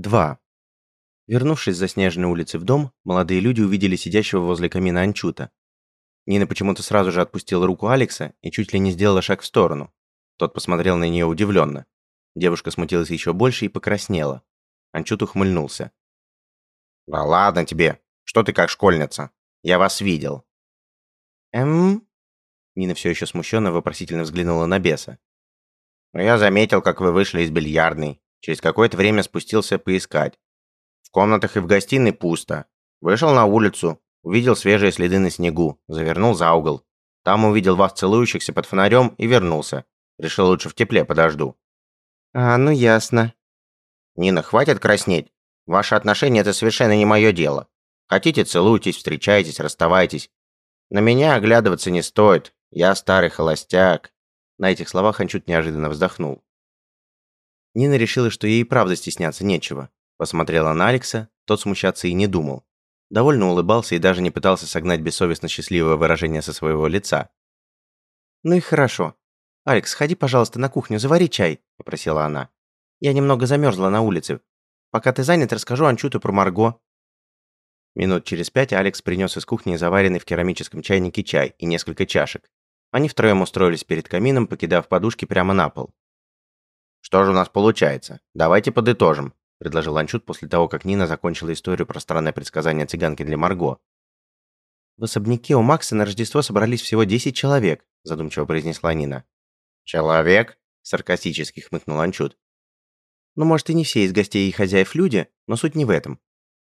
2. Вернувшись с заснеженной улицы в дом, молодые люди увидели сидящего возле камина Анчута. Нина почему-то сразу же отпустила руку Алекса и чуть ли не сделала шаг в сторону. Тот посмотрел на нее удивленно. Девушка смутилась еще больше и покраснела. Анчут ухмыльнулся. «Да ладно тебе! Что ты как школьница? Я вас видел!» «Эм?» Нина все еще смущенно вопросительно взглянула на беса. «Но я заметил, как вы вышли из бильярдной. Через какое-то время спустился поискать. В комнатах и в гостиной пусто. Вышел на улицу, увидел свежие следы на снегу, завернул за угол. Там увидел вас целующихся под фонарем и вернулся. Решил лучше в тепле подожду. А, ну ясно. Нина, хватит краснеть. Ваши отношения это совершенно не мое дело. Хотите, целуйтесь, встречайтесь, расставайтесь. На меня оглядываться не стоит. Я старый холостяк. На этих словах Анчут неожиданно вздохнул. Нина решила, что ей и правда стесняться нечего. Посмотрела на Алекса, тот смущаться и не думал. Довольно улыбался и даже не пытался согнать бессовестно счастливое выражение со своего лица. «Ну и хорошо. Алекс, сходи, пожалуйста, на кухню, завари чай», – попросила она. «Я немного замерзла на улице. Пока ты занят, расскажу Анчуту про Марго». Минут через пять Алекс принес из кухни заваренный в керамическом чайнике чай и несколько чашек. Они втроем устроились перед камином, покидав подушки прямо на пол. «Что же у нас получается? Давайте подытожим», – предложил Анчут после того, как Нина закончила историю про странное предсказание цыганки для Марго. «В особняке у Макса на Рождество собрались всего 10 человек», – задумчиво произнесла Нина. «Человек?» – саркастически хмыкнул Анчут. «Ну, может, и не все из гостей и хозяев люди, но суть не в этом.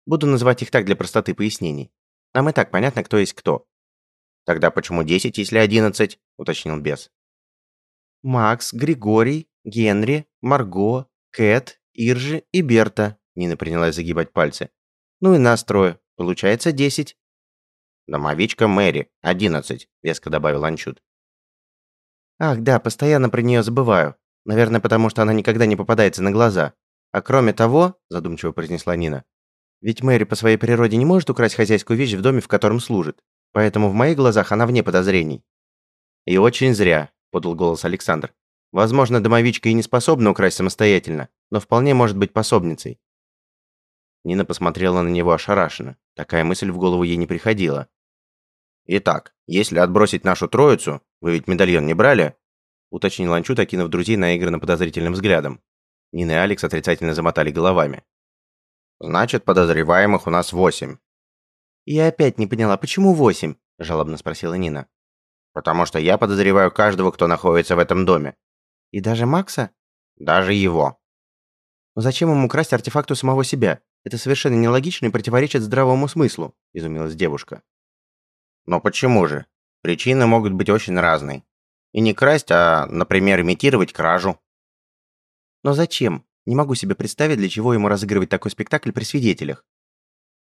Буду называть их так для простоты пояснений. Нам и так понятно, кто есть кто». «Тогда почему 10, если 11?» – уточнил бес. «Макс, Григорий, Генри, Марго, Кэт, Иржи и Берта. Нина принялась загибать пальцы. Ну и нас трое. Получается десять. Домовичка Мэри. Одиннадцать, веско добавил Анчут. Ах, да, постоянно про нее забываю. Наверное, потому что она никогда не попадается на глаза. А кроме того, задумчиво произнесла Нина, ведь Мэри по своей природе не может украсть хозяйскую вещь в доме, в котором служит. Поэтому в моих глазах она вне подозрений. И очень зря, подал голос Александр. Возможно, домовичка и не способна украсть самостоятельно, но вполне может быть пособницей. Нина посмотрела на него ошарашенно. Такая мысль в голову ей не приходила. «Итак, если отбросить нашу троицу, вы ведь медальон не брали?» уточнил Анчут, окинув друзей наигранно подозрительным взглядом. Нина и Алекс отрицательно замотали головами. «Значит, подозреваемых у нас восемь». «Я опять не поняла, почему восемь?» – жалобно спросила Нина. «Потому что я подозреваю каждого, кто находится в этом доме. И даже Макса? Даже его. Но зачем ему красть артефакт у самого себя? Это совершенно нелогично и противоречит здравому смыслу, изумилась девушка. Но почему же? Причины могут быть очень разные. И не красть, а, например, имитировать кражу. Но зачем? Не могу себе представить, для чего ему разыгрывать такой спектакль при свидетелях.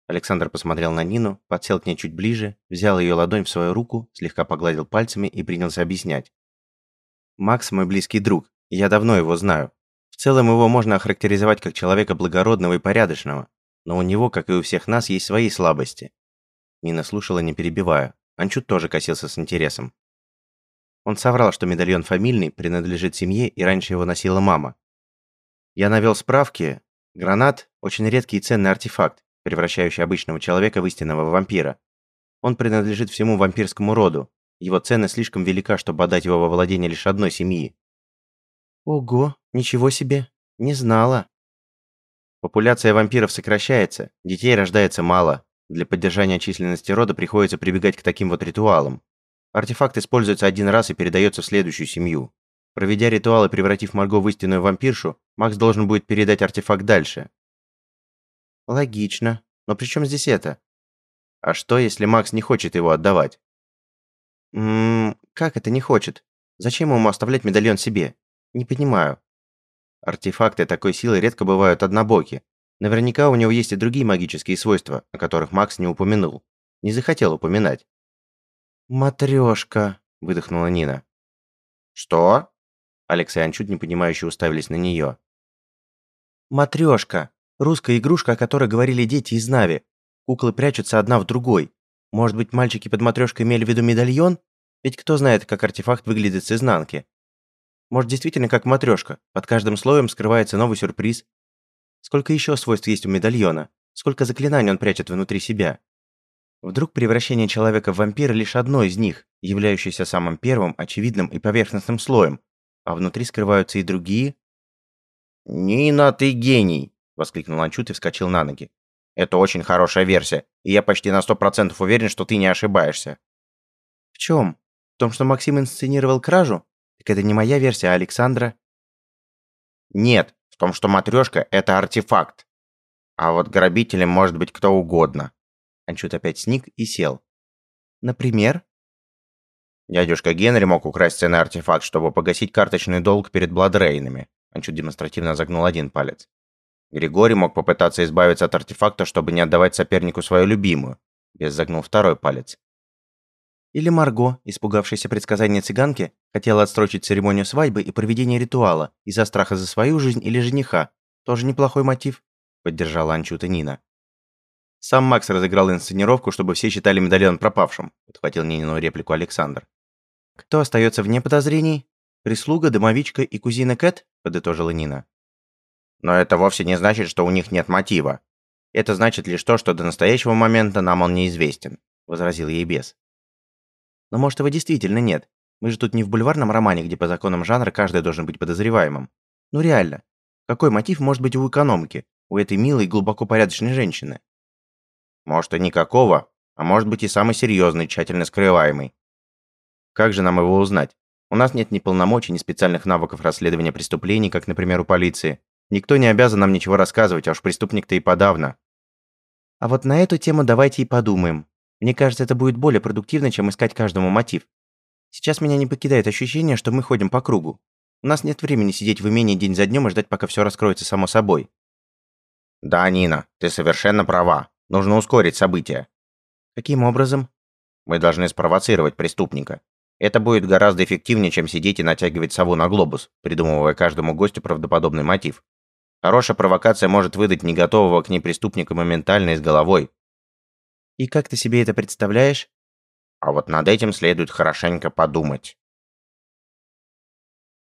Александр посмотрел на Нину, подсел к ней чуть ближе, взял ее ладонь в свою руку, слегка погладил пальцами и принялся объяснять. Макс мой близкий друг, я давно его знаю. В целом его можно охарактеризовать как человека благородного и порядочного, но у него, как и у всех нас, есть свои слабости. Нина слушала, не перебивая. Анчут тоже косился с интересом. Он соврал, что медальон фамильный, принадлежит семье, и раньше его носила мама. Я навел справки. Гранат – очень редкий и ценный артефакт, превращающий обычного человека в истинного вампира. Он принадлежит всему вампирскому роду, его ценность слишком велика, чтобы отдать его во владение лишь одной семьи. Ого, ничего себе. Не знала. Популяция вампиров сокращается, детей рождается мало. Для поддержания численности рода приходится прибегать к таким вот ритуалам. Артефакт используется один раз и передается в следующую семью. Проведя ритуал и превратив Марго в истинную вампиршу, Макс должен будет передать артефакт дальше. Логично. Но при чем здесь это? А что, если Макс не хочет его отдавать? Ммм, как это не хочет? Зачем ему оставлять медальон себе? Не понимаю. Артефакты такой силы редко бывают однобоки. Наверняка у него есть и другие магические свойства, о которых Макс не упомянул. Не захотел упоминать. «Матрёшка», – выдохнула Нина. «Что?» Алекс и Анчут непонимающе уставились на неё. «Матрёшка. Русская игрушка, о которой говорили дети из Нави. Куклы прячутся одна в другой. Может быть, мальчики под матрешкой имели в виду медальон? Ведь кто знает, как артефакт выглядит с изнанки. Может, действительно как матрешка, под каждым слоем скрывается новый сюрприз. Сколько еще свойств есть у медальона? Сколько заклинаний он прячет внутри себя? Вдруг превращение человека в вампира лишь одно из них, являющееся самым первым, очевидным и поверхностным слоем, а внутри скрываются и другие? «Нина, ты гений!» – воскликнул Анчут и вскочил на ноги. «Это очень хорошая версия, и я почти на сто процентов уверен, что ты не ошибаешься». «В чем? В том, что Максим инсценировал кражу? Так это не моя версия, а Александра». «Нет, в том, что матрешка – это артефакт. А вот грабителем может быть кто угодно». Анчут опять сник и сел. «Например?» Дядюшка Генри мог украсть ценный артефакт, чтобы погасить карточный долг перед Бладрейнами. Анчут демонстративно загнул один палец. Григорий мог попытаться избавиться от артефакта, чтобы не отдавать сопернику свою любимую. Без загнул второй палец. Или Марго, испугавшаяся предсказания цыганки, хотела отсрочить церемонию свадьбы и проведение ритуала из-за страха за свою жизнь или жениха. Тоже неплохой мотив, поддержала Анчута Нина. Сам Макс разыграл инсценировку, чтобы все считали медальон пропавшим, подхватил Нинину реплику Александр. Кто остается вне подозрений? Прислуга, домовичка и кузина Кэт, подытожила Нина. Но это вовсе не значит, что у них нет мотива. Это значит лишь то, что до настоящего момента нам он неизвестен, возразил ей бес. Но может его действительно нет. Мы же тут не в бульварном романе, где по законам жанра каждый должен быть подозреваемым. Ну реально. Какой мотив может быть у экономки, у этой милой, глубоко порядочной женщины? Может и никакого, а может быть и самый серьезный, тщательно скрываемый. Как же нам его узнать? У нас нет ни полномочий, ни специальных навыков расследования преступлений, как, например, у полиции. Никто не обязан нам ничего рассказывать, а уж преступник-то и подавно. А вот на эту тему давайте и подумаем. Мне кажется, это будет более продуктивно, чем искать каждому мотив. Сейчас меня не покидает ощущение, что мы ходим по кругу. У нас нет времени сидеть в имении день за днем и ждать, пока все раскроется само собой. Да, Нина, ты совершенно права. Нужно ускорить события. Каким образом? Мы должны спровоцировать преступника. Это будет гораздо эффективнее, чем сидеть и натягивать сову на глобус, придумывая каждому гостю правдоподобный мотив. Хорошая провокация может выдать не готового к ней преступника моментально и с головой. И как ты себе это представляешь? А вот над этим следует хорошенько подумать.